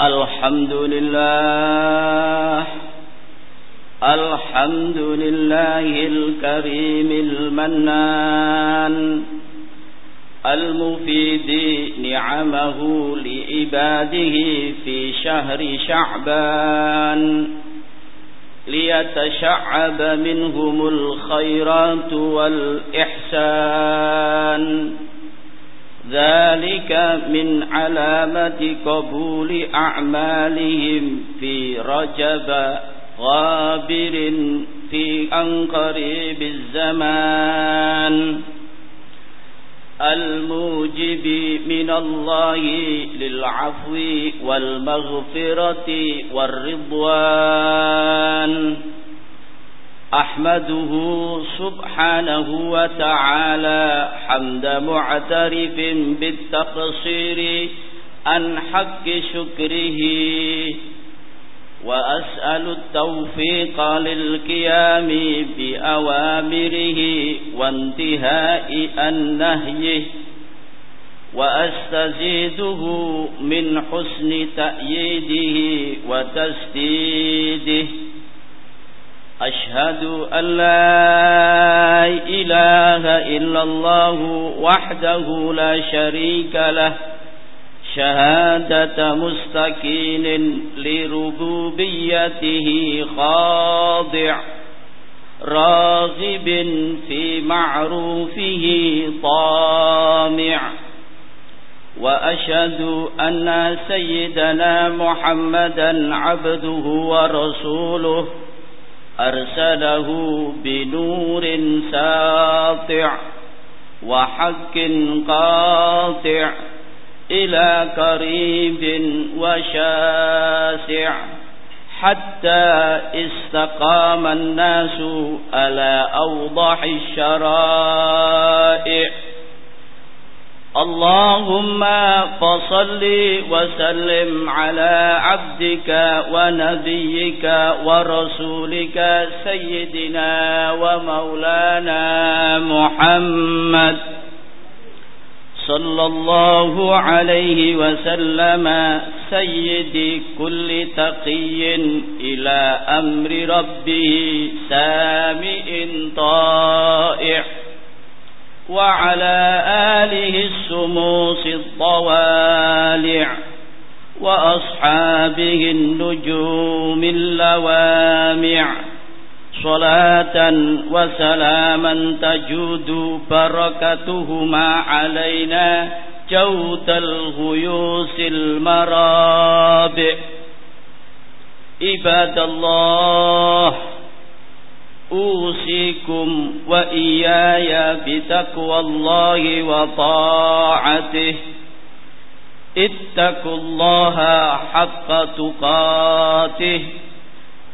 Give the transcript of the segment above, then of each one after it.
الحمد لله الحمد لله الكريم المنان المفيد نعمه لعباده في شهر شعبان ليتشعب منهم الخيرات والإحسان. ذلك من علامة قبول أعمالهم في رجب غابر في أنقريب الزمان الموجب من الله للعفو والمغفرة والرضوان. أحمده سبحانه وتعالى حمد معترف بالتقصير عن حق شكره وأسأل التوفيق للقيام بأوامره وانتهاء النهيه وأستزيده من حسن تأييده وتسديده. أشهد أن لا إله إلا الله وحده لا شريك له. شهادة مستكين لربوبيته خاضع راغب في معروفه طامع. وأشهد أن سيدنا محمدا عبده ورسوله. أرسله بنور ساطع وحق قاطع إلى قريب وشاسع حتى استقام الناس على أوضح الشرائع. اللهم فصل وسلم على عبدك ونبيك ورسولك سيدنا ومولانا محمد صلى الله عليه وسلم سيد كل تقي إلى أمر ربه سامئ طائع. وعلى آله السموس الطوالع وأصحابه النجوم اللوامع. صلاة وسلاما تجود بركتهما علينا جود الغيوس المرابع. عباد الله أوصيكم وإياي بتقوى الله وطاعته. اتقوا الله حق تقاته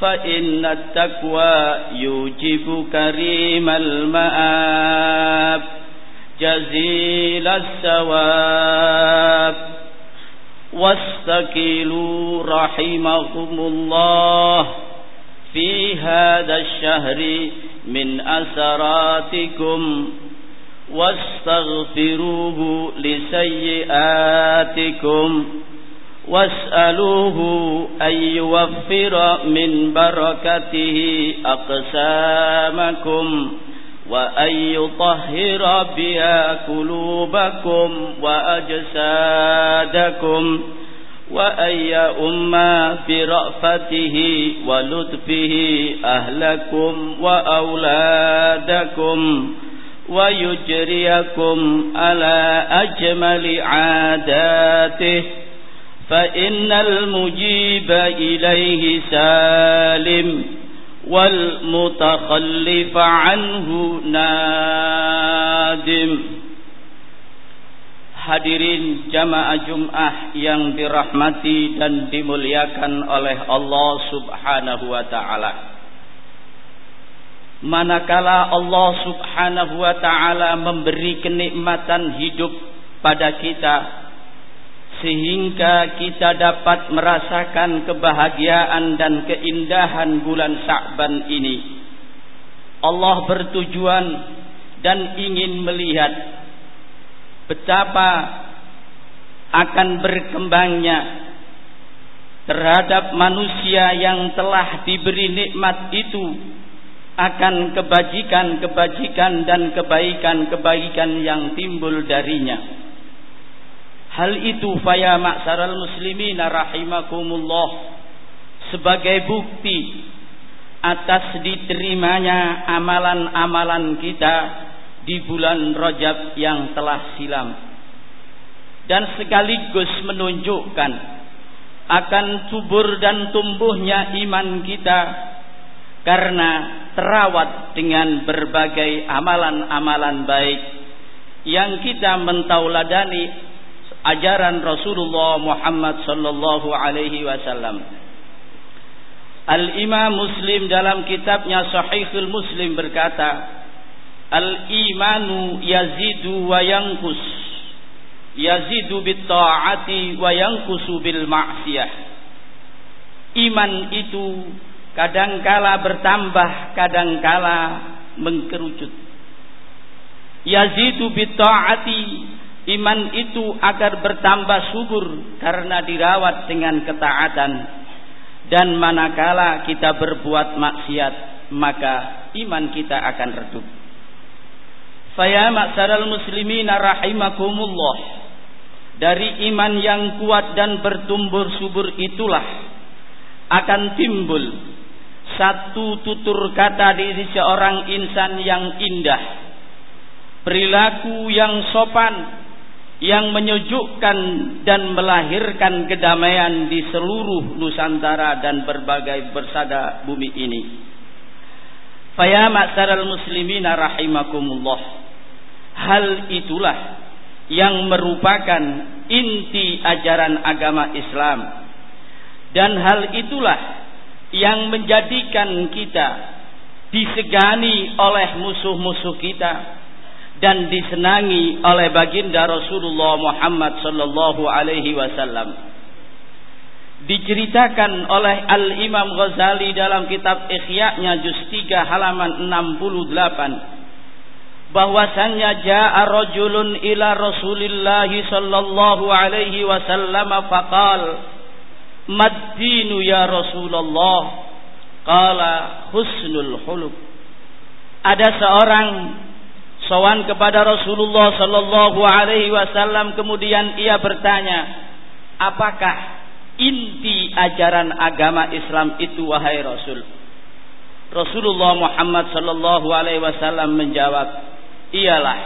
فإن التقوى يوجب كريم المآب جزيل الثواب. واستكيلوا رحمكم الله. في هذا الشهر من أسراتكم واستغفروه لسيئاتكم واسألوه أن يوفر من بركته أقسامكم وأن يطهر بها قلوبكم وأجسادكم وأن يؤم برأفته ولطفه أهلكم وأولادكم ويجريكم على أجمل عاداته فإن المجيب إليه سالم والمتخلف عنه نادم Hadirin jamaah Jum'ah yang dirahmati dan dimuliakan oleh Allah Subhanahu wa taala. Manakala Allah Subhanahu wa taala memberi kenikmatan hidup pada kita sehingga kita dapat merasakan kebahagiaan dan keindahan bulan Sa'ban ini. Allah bertujuan dan ingin melihat betapa akan berkembangnya terhadap manusia yang telah diberi nikmat itu akan kebajikan-kebajikan dan kebaikan-kebaikan yang timbul darinya. Hal itu faya maksaral muslimin rahimakumullah sebagai bukti atas diterimanya amalan-amalan kita di bulan Rajab yang telah silam dan sekaligus menunjukkan akan subur dan tumbuhnya iman kita karena terawat dengan berbagai amalan-amalan baik yang kita mentauladani ajaran Rasulullah Muhammad sallallahu alaihi wasallam. Al-Imam Muslim dalam kitabnya Sahihul Muslim berkata, Al-imanu yazidu wa yanqus yazidu bit ta'ati wa yanqusu bil ma'siyah. Iman itu kadangkala bertambah, kadangkala mengkerucut. Yazidu bit ta'ati iman itu agar bertambah subur karena dirawat dengan ketaatan dan manakala kita berbuat maksiat maka iman kita akan redup. Faya maksaral muslimina rahimakumullah dari iman yang kuat dan bertumbuh subur itulah akan timbul satu tutur kata diri seorang insan yang indah perilaku yang sopan yang menyejukkan dan melahirkan kedamaian di seluruh Nusantara dan berbagai bersada bumi ini. Faya ma'saral muslimina rahimakumullah. Hal itulah yang merupakan inti ajaran agama Islam. Dan hal itulah yang menjadikan kita disegani oleh musuh-musuh kita dan disenangi oleh baginda Rasulullah Muhammad sallallahu alaihi wasallam. Diceritakan oleh Al Imam Ghazali dalam kitab Ihya-nya juz 3 halaman 68 bahwasannya jaa rajulun ila Rasulillah sallallahu alaihi wasallam faqal Maddinu ya Rasulullah? Qala husnul khuluq. Ada seorang sowan kepada Rasulullah sallallahu alaihi wasallam kemudian ia bertanya apakah inti ajaran agama Islam itu wahai Rasul? Rasulullah Muhammad sallallahu alaihi wasallam menjawab ialah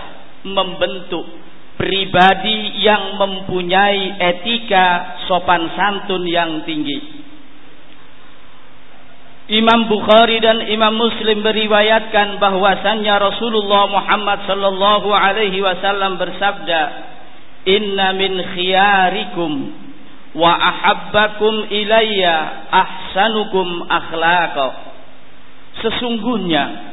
membentuk pribadi yang mempunyai etika sopan santun yang tinggi. Imam Bukhari dan Imam Muslim beriwayatkan bahwasannya Rasulullah Muhammad sallallahu alaihi wasallam bersabda, "Inna min khiyarikum wa ahabbakum ilayya ahsanukum akhlaqa." Sesungguhnya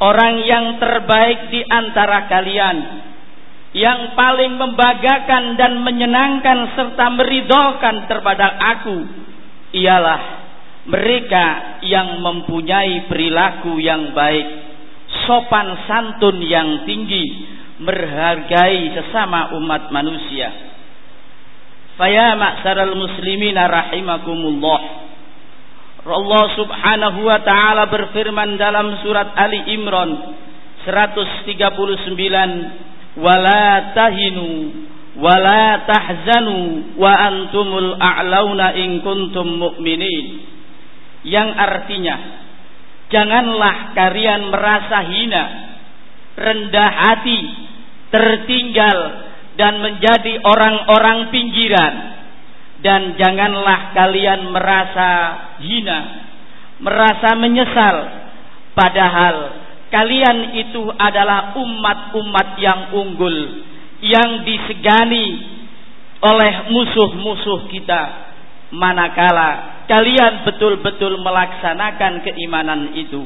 orang yang terbaik di antara kalian. Yang paling membanggakan dan menyenangkan serta meridhokan terhadap aku ialah mereka yang mempunyai perilaku yang baik sopan santun yang tinggi menghargai sesama umat manusia. Faya ma'saral muslimina rahimakumullah Allah Subhanahu wa taala berfirman dalam surat Ali Imran 139 wala tahinu wala tahzanu wa antumul a'launa in kuntum mu'minin. Yang artinya janganlah kalian merasa hina rendah hati tertinggal dan menjadi orang-orang pinggiran dan janganlah kalian merasa hina, merasa menyesal. Padahal kalian itu adalah umat-umat yang unggul yang disegani oleh musuh-musuh kita. Manakala kalian betul-betul melaksanakan keimanan itu.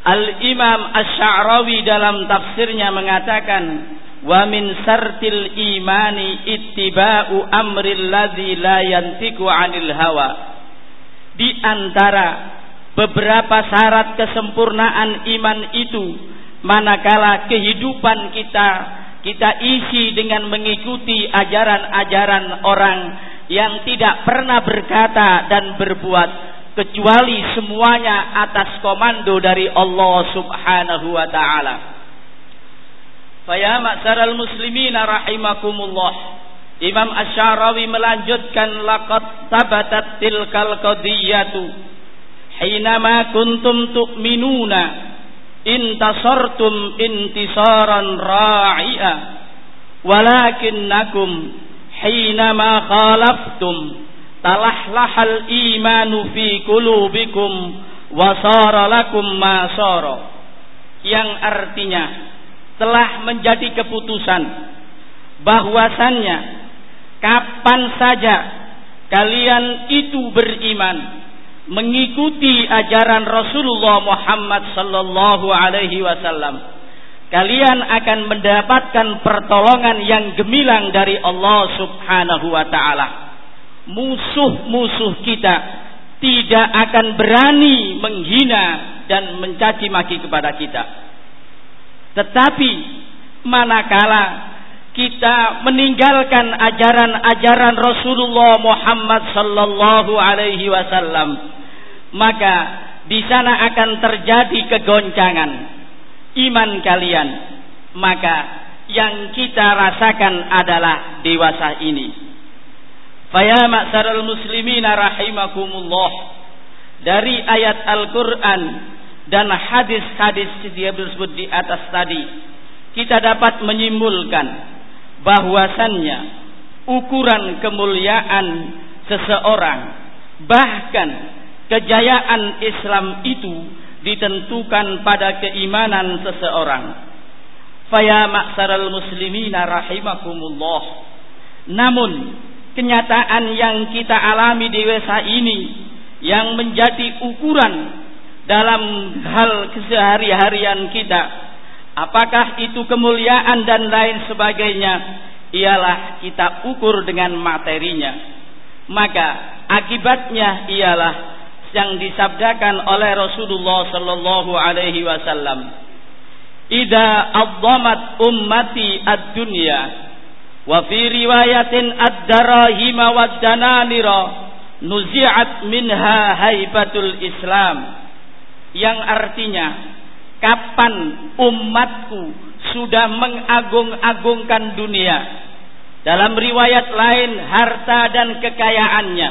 Al-Imam Ash-Sha'rawi dalam tafsirnya mengatakan wa min sartil imani ittiba'u amril ladzi la yantiqu 'anil hawa di antara beberapa syarat kesempurnaan iman itu manakala kehidupan kita kita isi dengan mengikuti ajaran-ajaran orang yang tidak pernah berkata dan berbuat kecuali semuanya atas komando dari Allah Subhanahu wa taala. Faya ma'saral muslimina rahimakumullah. Imam Asy'arawi melanjutkan laqad tabatat tilkal qadiyatu. Hinama kuntum tu'minuna intasartum intisaran ra'i'a. Walakinnakum hinama khalaftum talahlahal imanu fi kulubikum wasara lakum ma sara. Yang artinya telah menjadi keputusan bahwasannya kapan saja kalian itu beriman mengikuti ajaran Rasulullah Muhammad sallallahu alaihi wasallam kalian akan mendapatkan pertolongan yang gemilang dari Allah Subhanahu wa taala. Musuh-musuh kita tidak akan berani menghina dan mencaci maki kepada kita. Tetapi manakala kita meninggalkan ajaran-ajaran Rasulullah Muhammad sallallahu alaihi wasallam, maka di sana akan terjadi kegoncangan iman kalian. Maka yang kita rasakan adalah dewasa ini. Faya ma'saral muslimin rahimakumullah. Dari ayat Al-Qur'an dan hadis-hadis yang disebut di atas tadi kita dapat menyimpulkan bahwasannya ukuran kemuliaan seseorang bahkan kejayaan Islam itu ditentukan pada keimanan seseorang. Faya maksaral muslimina rahimakumullah. Namun kenyataan yang kita alami di desa ini yang menjadi ukuran dalam hal kesehari-harian kita. Apakah itu kemuliaan dan lain sebagainya? Ialah kita ukur dengan materinya. Maka akibatnya ialah yang disabdakan oleh Rasulullah sallallahu alaihi wasallam. Ida adzamat ummati ad-dunya wa fi riwayatin ad-darahim wa dananira nuzi'at minha haibatul Islam yang artinya kapan umatku sudah mengagung-agungkan dunia dalam riwayat lain harta dan kekayaannya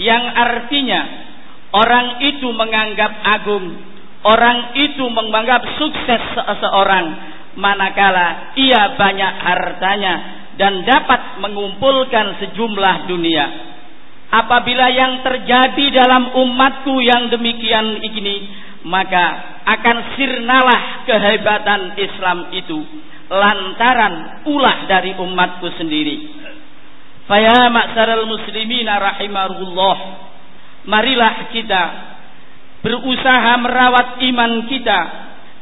yang artinya Orang itu menganggap agung, orang itu menganggap sukses seseorang manakala ia banyak hartanya dan dapat mengumpulkan sejumlah dunia. Apabila yang terjadi dalam umatku yang demikian ini, maka akan sirnalah kehebatan Islam itu lantaran ulah dari umatku sendiri. Faya maksaral muslimina rahimahullah marilah kita berusaha merawat iman kita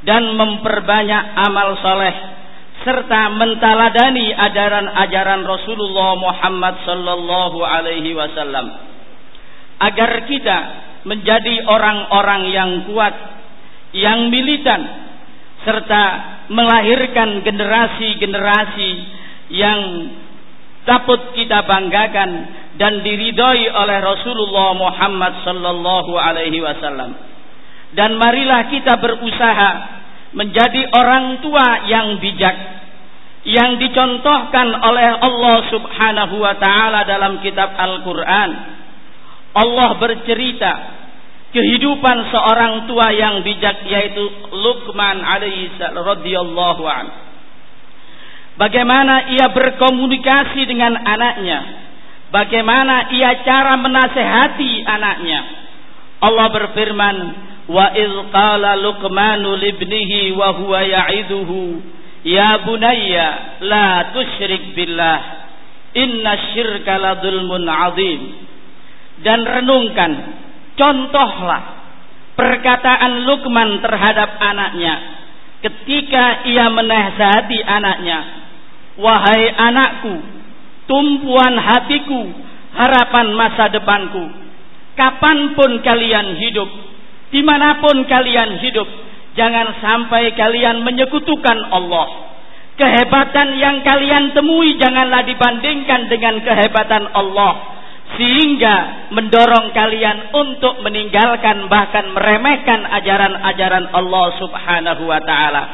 dan memperbanyak amal soleh serta mentaladani ajaran-ajaran Rasulullah Muhammad sallallahu alaihi wasallam agar kita menjadi orang-orang yang kuat yang militan serta melahirkan generasi-generasi yang dapat kita banggakan dan diridhoi oleh Rasulullah Muhammad sallallahu alaihi wasallam. Dan marilah kita berusaha menjadi orang tua yang bijak yang dicontohkan oleh Allah Subhanahu wa taala dalam kitab Al-Qur'an. Allah bercerita kehidupan seorang tua yang bijak yaitu Luqman alaihi radhiyallahu an. Bagaimana ia berkomunikasi dengan anaknya Bagaimana ia cara menasehati anaknya. Allah berfirman, "Wa iz qala Luqmanu libnihi wa huwa ya'iduhu, ya bunayya la tusyrik billah, inna syirka la dzulmun 'adzim." Dan renungkan, contohlah perkataan Luqman terhadap anaknya ketika ia menasehati anaknya, "Wahai anakku, tumpuan hatiku, harapan masa depanku. Kapan pun kalian hidup, di mana pun kalian hidup, jangan sampai kalian menyekutukan Allah. Kehebatan yang kalian temui janganlah dibandingkan dengan kehebatan Allah sehingga mendorong kalian untuk meninggalkan bahkan meremehkan ajaran-ajaran Allah Subhanahu wa taala.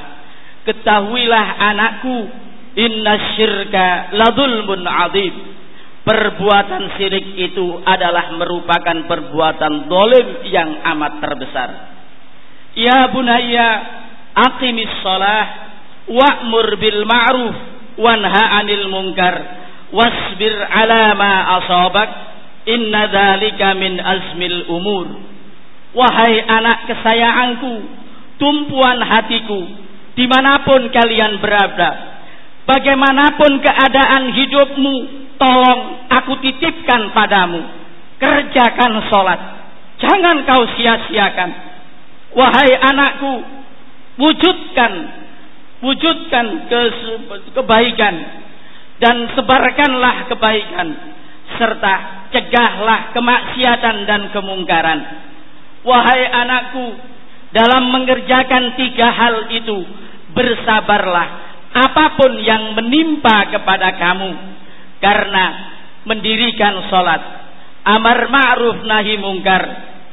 Ketahuilah anakku, inna syirka ladulmun adzim. Perbuatan syirik itu adalah merupakan perbuatan dolim yang amat terbesar. Ya bunayya, aqimis shalah wa'mur bil ma'ruf wanha 'anil munkar wasbir 'ala ma asabak inna dzalika min azmil umur wahai anak kesayanganku tumpuan hatiku di mana pun kalian berada bagaimanapun keadaan hidupmu tolong aku titipkan padamu. Kerjakan sholat. Jangan kau sia-siakan. Wahai anakku wujudkan wujudkan ke kebaikan dan sebarkanlah kebaikan serta cegahlah kemaksiatan dan kemungkaran. Wahai anakku dalam mengerjakan tiga hal itu bersabarlah. Apa pun yang menimpa kepada kamu karena mendirikan sholat amar ma'ruf nahi mungkar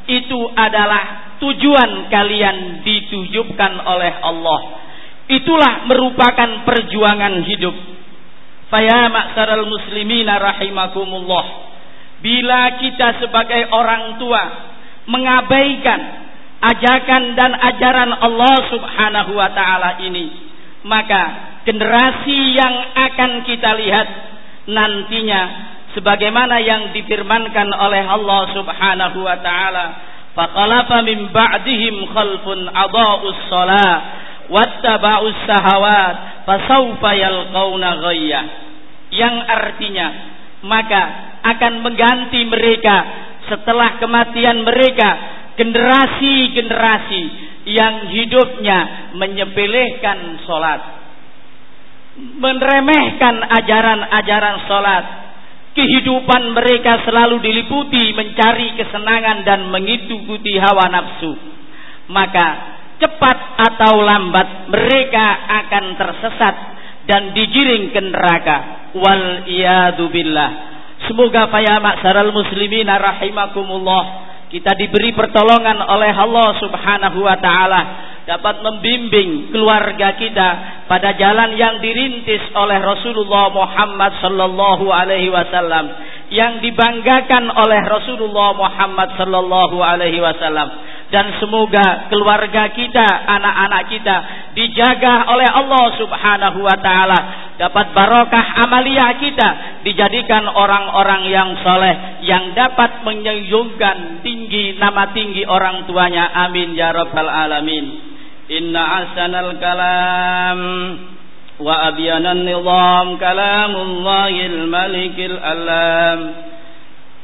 itu adalah tujuan kalian ditujukkan oleh Allah Itulah merupakan perjuangan hidup. Faya maksaral muslimina rahimakumullah. Bila kita sebagai orang tua mengabaikan ajakan dan ajaran Allah Subhanahu wa taala ini, maka generasi yang akan kita lihat nantinya sebagaimana yang difirmankan oleh Allah Subhanahu wa taala, faqalafa min ba'dihim khalfun adaa'us shalah wattaba'us sahawat fasawfa yalqauna ghayya. Yang artinya maka akan mengganti mereka setelah kematian mereka generasi-generasi yang hidupnya menyepelekan solat meremehkan ajaran-ajaran solat kehidupan mereka selalu diliputi mencari kesenangan dan mengikuti hawa nafsu. Maka cepat atau lambat mereka akan tersesat dan digiring ke neraka. Wal billah. Semoga ya maksaral muslimin rahimakumullah kita diberi pertolongan oleh Allah Subhanahu wa taala dapat membimbing keluarga kita pada jalan yang dirintis oleh Rasulullah Muhammad sallallahu alaihi wasallam yang dibanggakan oleh Rasulullah Muhammad sallallahu alaihi wasallam dan semoga keluarga kita, anak-anak kita dijaga oleh Allah Subhanahu wa taala, dapat barokah amaliyah kita, dijadikan orang-orang yang soleh yang dapat menyayungkan tinggi nama tinggi orang tuanya. Amin ya rabbal alamin. Inna asanal kalam wa abyanan nizam kalamullahil malikil alam.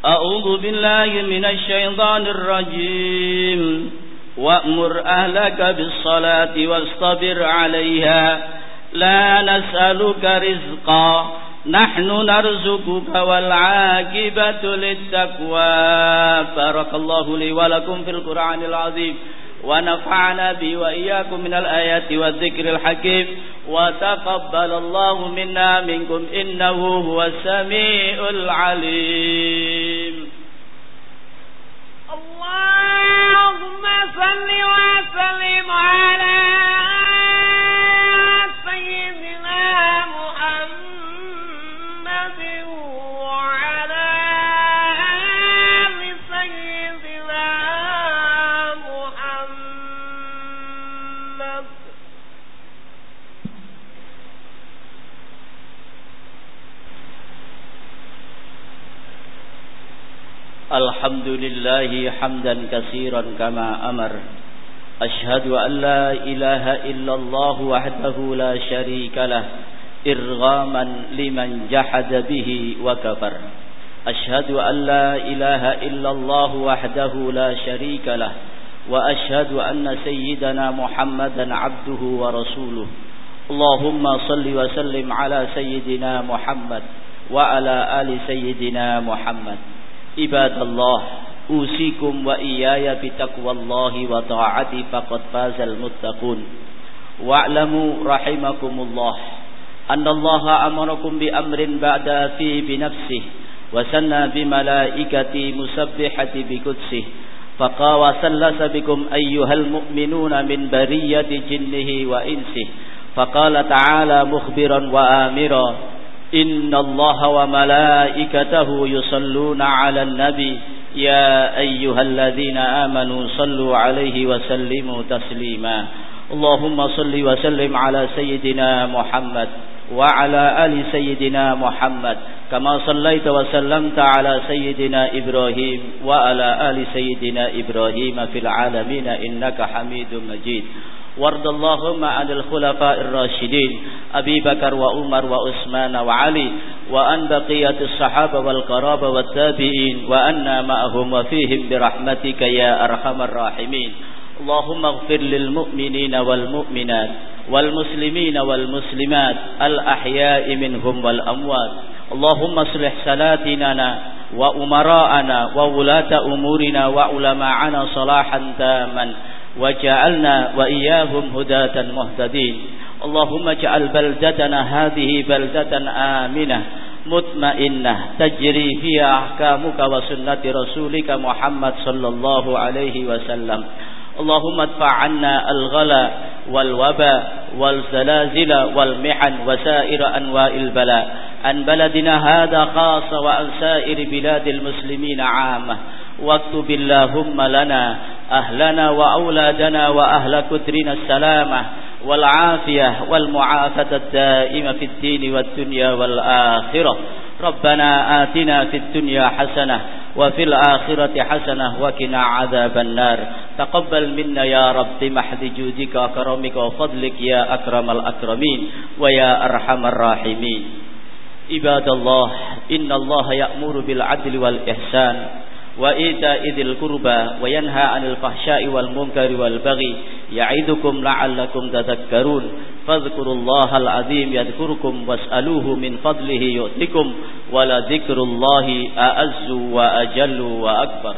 أعوذ بالله من الشيطان الرجيم. وأمر أهلك بالصلاة واصطبر عليها. لا نسألك رزقا. نحن نرزقك والعاقبة للتقوى. بارك الله لي ولكم في القرآن العظيم. ونفعنا به وإياكم من الآيات والذكر الحكيم. وتقبل الله منا منكم إنه هو السميع العليم. اللهم لله حمدا كثيرا كما أمر. أشهد أن لا إله إلا الله وحده لا شريك له إرغاما لمن جحد به وكفر. أشهد أن لا إله إلا الله وحده لا شريك له وأشهد أن سيدنا محمدا عبده ورسوله. اللهم صل وسلم على سيدنا محمد وعلى آل سيدنا محمد. Ibadallah usikum wa iyaya bitaqwallahi wa ta'ati faqad fazal muttaqun wa'lamu rahimakumullah أن الله أمركم بأمر بعد فيه بنفسه وسنى بملائكة مسبحة بقدسه. فقال وسلس بكم أيها المؤمنون من برية جنه وإنسه. فقال تعالى مخبرا وآمرا إن الله وملائكته يصلون على النبي يا أيها الذين آمنوا صلوا عليه وسلموا تسليما. اللهم صل وسلم على سيدنا محمد وعلى آل سيدنا محمد كما صليت وسلمت على سيدنا إبراهيم وعلى آل سيدنا إبراهيم في العالمين إنك حميد مجيد. وارض اللهم عن الخلفاء الراشدين أبي بكر وعمر وعثمان وعلي وأن بقية الصحابة والقرابة والتابعين وأنا معهم وفيهم برحمتك يا أرحم الراحمين. اللهم اغفر للمؤمنين والمؤمنات والمسلمين والمسلمات الأحياء منهم والأموات. اللهم اصلح سلاتنا وأمراءنا وولاة أمورنا وعلماءنا صلاحا تاما. وجعلنا وإياهم هداة مهتدين. اللهم اجعل بلدتنا هذه بلدة آمنة مطمئنة تجري فيها أحكامك وسنة رسولك محمد صلى الله عليه وسلم. اللهم ادفع عنا الغلا والوباء والزلازل والمحن وسائر أنواع البلاء. عن بلدنا هذا خاصة وعن سائر بلاد المسلمين عامة. واكتب اللهم لنا أهلنا وأولادنا وأهل كترنا السلامة والعافية والمعافة الدائمة في الدين والدنيا والآخرة. ربنا آتنا في الدنيا حسنة وفي الآخرة حسنة وكنا عذاب النار. تقبل منا يا رب محد جودك وكرمك وفضلك يا أكرم الأكرمين ويا أرحم الراحمين. عباد الله إن الله يأمر بالعدل والإحسان. وإيتاء ذي القربى وينهى عن الفحشاء والمنكر والبغي يعظكم لعلكم تذكرون فاذكروا الله العظيم يذكركم واسألوه من فضله يؤتكم ولذكر الله أعز وأجل وأكبر